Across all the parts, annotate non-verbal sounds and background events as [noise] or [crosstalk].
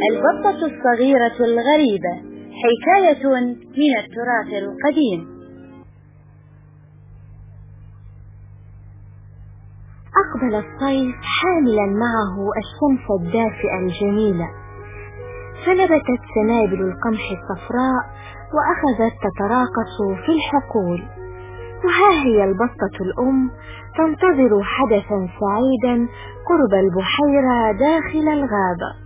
البطة الصغيرة الغريبة حكاية من التراث القديم. أقبل الصيف حاملا معه الشمس الدافئة الجميلة. فنبتت سنابل القمح الصفراء وأخذت تتراقص في الحقول. وها هي البطة الأم تنتظر حدثا سعيدا قرب البحيرة داخل الغابة.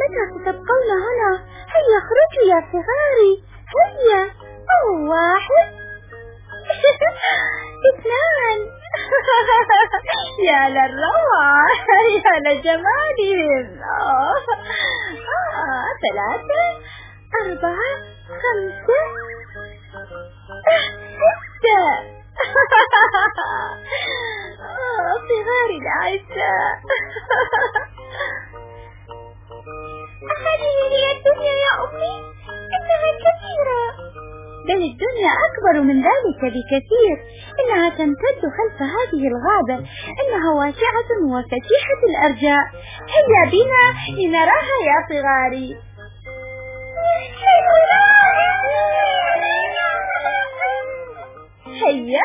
متى ستبقون هنا؟ هيا اخرجوا يا صغاري. هيا. أو واحد. [laughs] اثنان. [laughs] يا للروعة [laughs] يا لجمالهم آه. ثلاثة. أربعة. خمسة. ستة. آه. صغاري العزاء أكبر من ذلك بكثير إنها تمتد خلف هذه الغابة إنها واسعة وفتيحة الأرجاء. هيا بنا لنراها يا صغاري. هيا.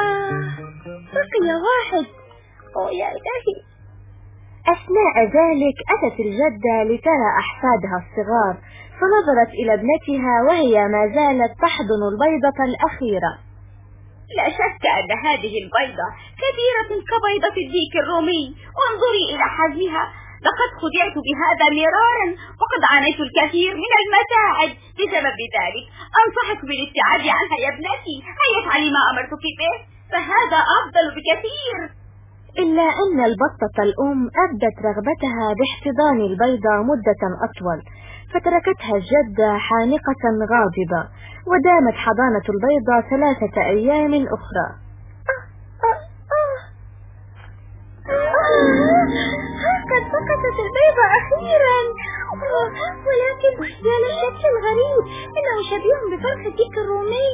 آه بقي واحد. أوه يا إلهي. أثناء ذلك أتت الجدة لترى أحفادها الصغار. فنظرت إلى ابنتها وهي ما زالت تحضن البيضة الأخيرة. لا شك أن هذه البيضة كبيرة كبيضة الديك الرومي. وانظري إلى حجمها. لقد خدعت بهذا مرارا وقد عانيت الكثير من المتاعب. بسبب ذلك أنصحك بالابتعاد عنها يا ابنتي. هيا افعلي ما أمرتك به. فهذا أفضل بكثير. إلا أن البطة الأم أبدت رغبتها باحتضان البيضة مدة أطول فتركتها الجدة حانقة غاضبة ودامت حضانة البيضة ثلاثة أيام أخرى. قد سقطت البيضة أخيرا. ولكن يا للشكل الغريب إنه شبيه بفرخ الديك الرومي.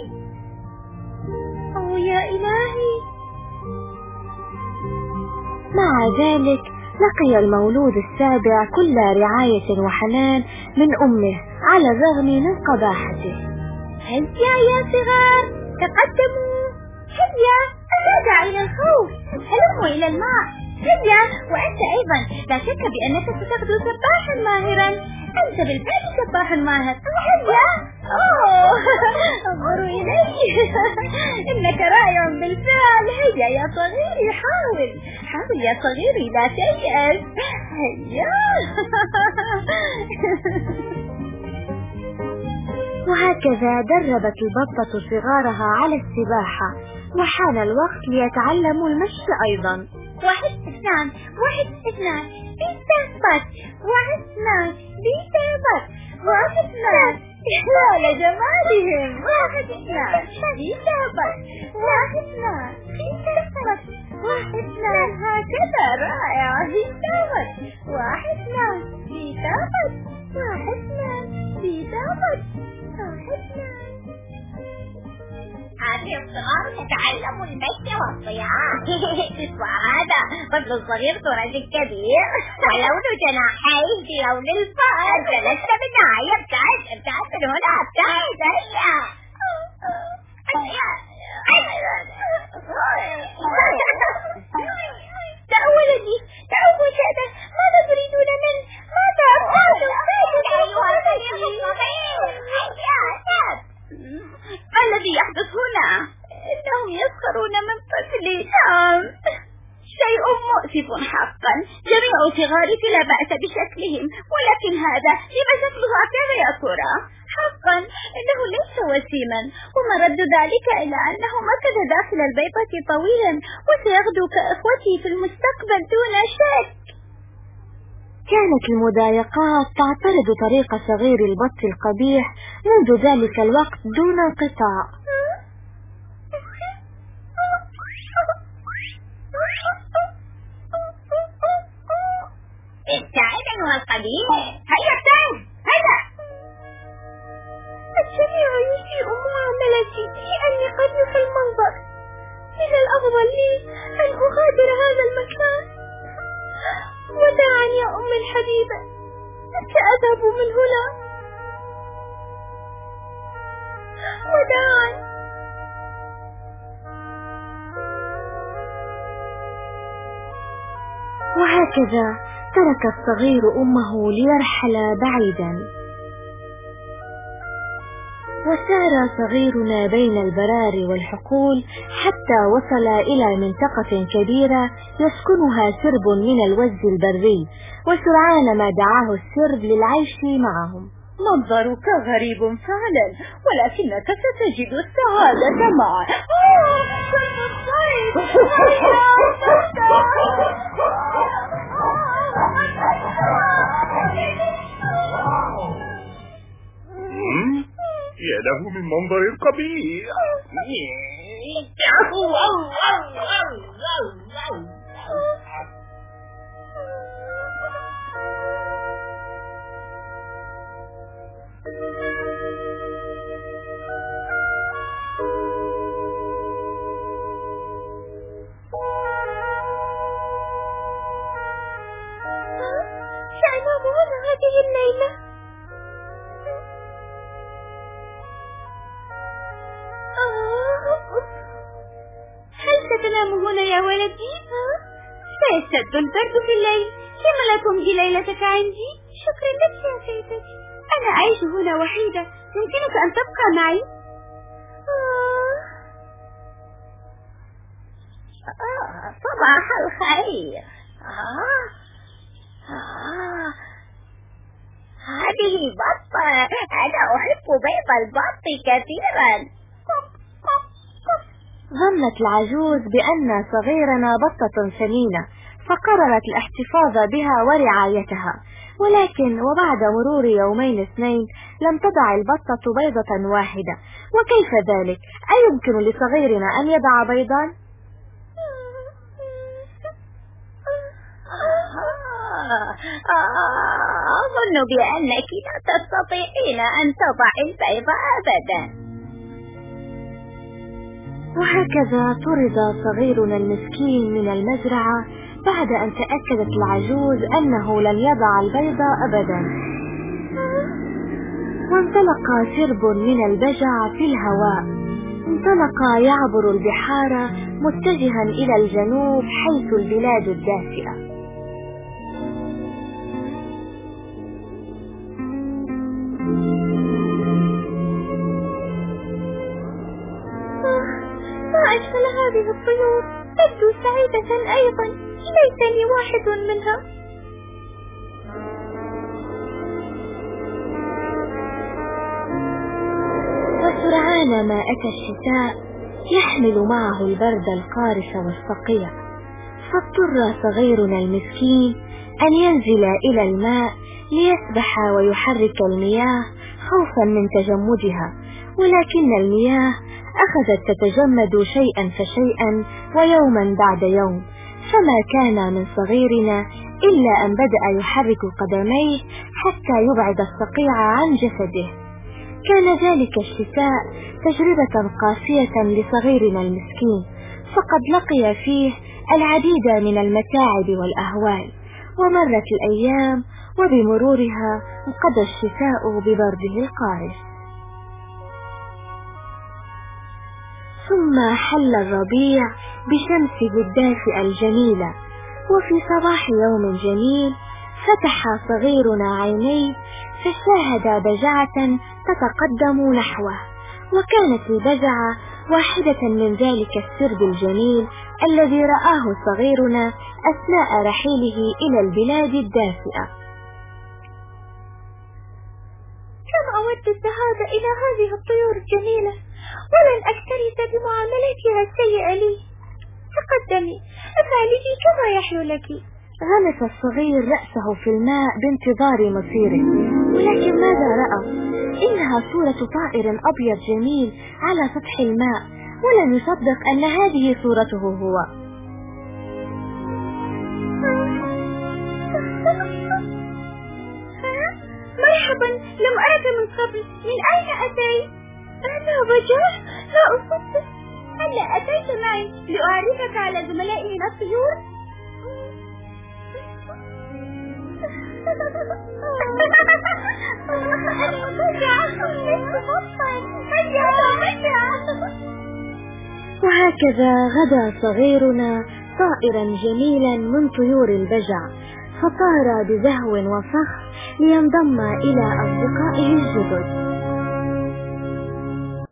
أو يا إلهي. مع ذلك لقي المولود السابع كل رعاية وحنان من أمه على الرغم من قباحته. هيا يا صغار تقدموا؟ هيا لا داعي للخوف هلموا إلى الماء. هيا وأنت أيضا لا شك بأنك ستغدو سباحا ماهرا. أنت بالفعل سباح ماهر هيا أوه. أنظروا إلي. إنك رائع بالفعل. هيا يا صغيري حاول. حاول يا صغيري لا تيأس. هيا. وهكذا دربت البطة صغارها على السباحة وحان الوقت ليتعلموا المشي أيضا. واحد اثنان واحد اثنان. بيتابت واحد اثنان. بيتابت واحد اثنان. يا لجمالهم واحد اثنان. بيتابت واحد اثنان. بيتابت واحد اثنان. هكذا. رائع. بيتابت واحد اثنان. بيتابت واحد اثنان. بيتابت واحد اثنان. هذه الصغار تتعلم المشي والصياعة [laughs] وهذا رجل صغير ترى كبير ولون جناحيه بلون الفأر جلست بالنهاية ابتعد ابتعد من هنا ابتعد هيا مؤسف حقا. جميع صغارك لا بأس بشكلهم ولكن هذا لما شكله هكذا يا ترى حقا إنه ليس وسيما. وما رد ذلك إلا أنه مكث داخل البيضة طويلا وسيغدو كإخوتي في المستقبل دون شك. كانت المضايقات تعترض طريق صغير البط القبيح منذ ذلك الوقت دون انقطاع. ابتعد عن القبيح هيا ابتعد. هيا. الجميع يسيء معاملتي لأني قبيح المنظر. من الأفضل لي أن أغادر هذا المكان. وداعا يا أم الحبيبة سأذهب من هنا. وداعا وهكذا. ترك الصغير أمه ليرحل بعيدا. وسار صغيرنا بين البراري والحقول حتى وصل إلى منطقة كبيرة يسكنها سرب من الوز البري وسرعان ما دعاه السرب للعيش معهم. منظرك غريب فعلا ولكنك ستجد السعادة معه يا له من منظر قبيح سيشتد [laughs] البرد في الليل. لم لا تمضي ليلتك عندي؟ شكرا لك يا سيدتي أنا أعيش هنا وحيدة. يمكنك أن تبقى معي؟ آه. آه. صباح الخير. آه. آه. هذه بطة أنا أحب بيض البط كثيرا. ظنت العجوز بأن صغيرنا بطة ثمينة فقررت الاحتفاظ بها ورعايتها ولكن وبعد مرور يومين اثنين لم تضع البطة بيضة واحدة وكيف ذلك؟ أيمكن لصغيرنا أن يضع بيضا؟ أظن بأنك لا تستطيعين أن تضعي البيض أبدا وهكذا طرد صغيرنا المسكين من المزرعة بعد أن تأكدت العجوز أنه لن يضع البيض أبدا. وانطلق سرب من البجع في الهواء. انطلق يعبر البحار متجها إلى الجنوب حيث البلاد الدافئة. سعيدة أيضا. ليتني واحد منها. وسرعان ما أتى الشتاء يحمل معه البرد القارس والصقيع. فاضطر صغيرنا المسكين أن ينزل إلى الماء ليسبح ويحرك المياه خوفا من تجمدها ولكن المياه أخذت تتجمد شيئا فشيئا ويوما بعد يوم. فما كان من صغيرنا إلا أن بدأ يحرك قدميه حتى يبعد الصقيع عن جسده. كان ذلك الشتاء تجربة قاسية لصغيرنا المسكين فقد لقي فيه العديد من المتاعب والأهوال. ومرت الأيام وبمرورها انقضى الشتاء ببرده القارس. ثم حل الربيع بشمسه الدافئة الجميلة. وفي صباح يوم جميل فتح صغيرنا عينيه فشاهد بجعة تتقدم نحوه. وكانت البجعة واحدة من ذلك السرب الجميل الذي رآه صغيرنا أثناء رحيله إلى البلاد الدافئة. كم أود الذهاب إلى هذه الطيور الجميلة؟ ولن أكترث بمعاملتها السيئة لي. تقدمي أفعلي كما يحلو لك. غمس الصغير رأسه في الماء بانتظار مصيره. ولكن ماذا رأى؟ إنها صورة طائر أبيض جميل على سطح الماء ولم يصدق أن هذه صورته هو. مرحبا لم أرك من قبل. من أين أتيت؟ أنا وجاه لا أصدق. هلا أتيت معي لأعرفك على زملائي من الطيور وهكذا غدا صغيرنا طائرا جميلا من طيور البجع فطار بزهو وفخر لينضم إلى أصدقائه الجدد.